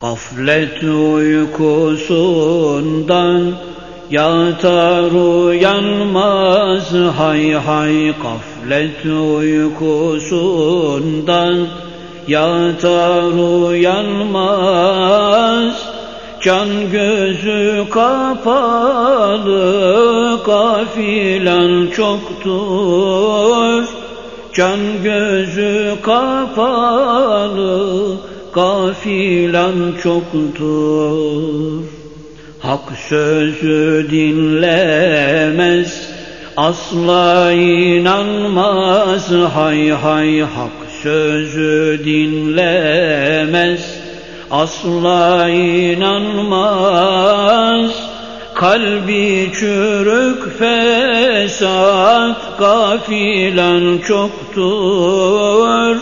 Gaflet uykusundan yatar uyanmaz. Hay hay gaflet uykusundan yatar uyanmaz. Can gözü kapalı kafilan çoktur. Can gözü kapalı kafilan çoktur. Hak sözü dinlemez asla inanmaz. Hay hay hak sözü dinlemez asla inanmaz. Kalbi çürük fesat gafilan çoktur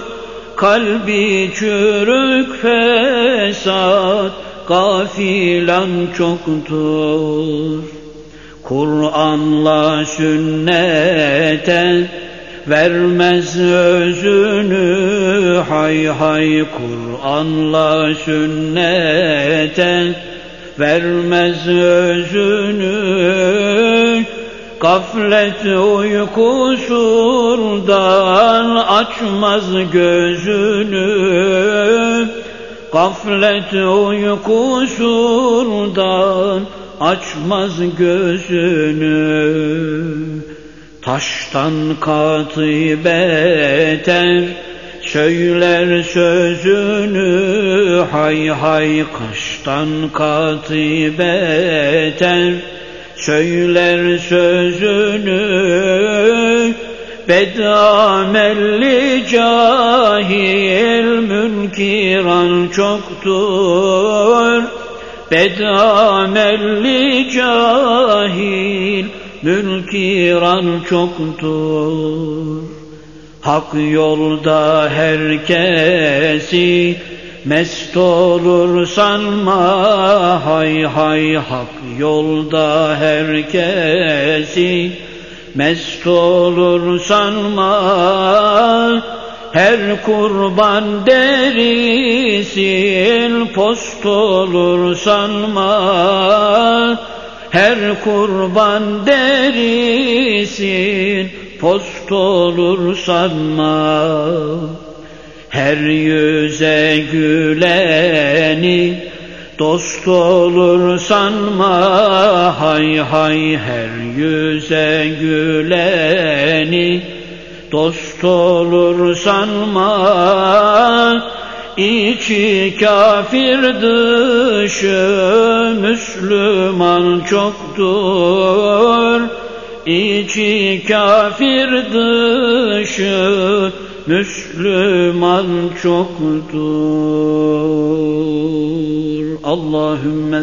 Kalbi çürük fesat gafilan çoktur. Kur'an'la sünnete vermez özünü hay hay Kur'an'la sünnete vermez özünü. Gaflet uykusundan açmaz gözünü. Gaflet uykusundan açmaz gözünü. Taştan katı beter Söyler sözünü. Hay hay kaştan katı beter Söyler sözünü bedamelli cahil münkiran çoktur. Bedamelli cahil münkiran çoktur. Hak yolda herkesi mest olur sanma hay hay hak yolda herkesi mest olur sanma her kurban derisin. Post olur sanma her kurban derisin. Post olur sanma Her yüze güleni dost olur sanma Hay hay her yüze güleni. Dost olur sanma İçi kafir dışı Müslüman çoktur. İçi kafir dışı Müslüman çoktur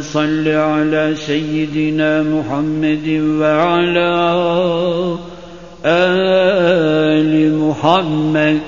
Salli ala seyyidina Muhammedin ve ala Ali Muhammed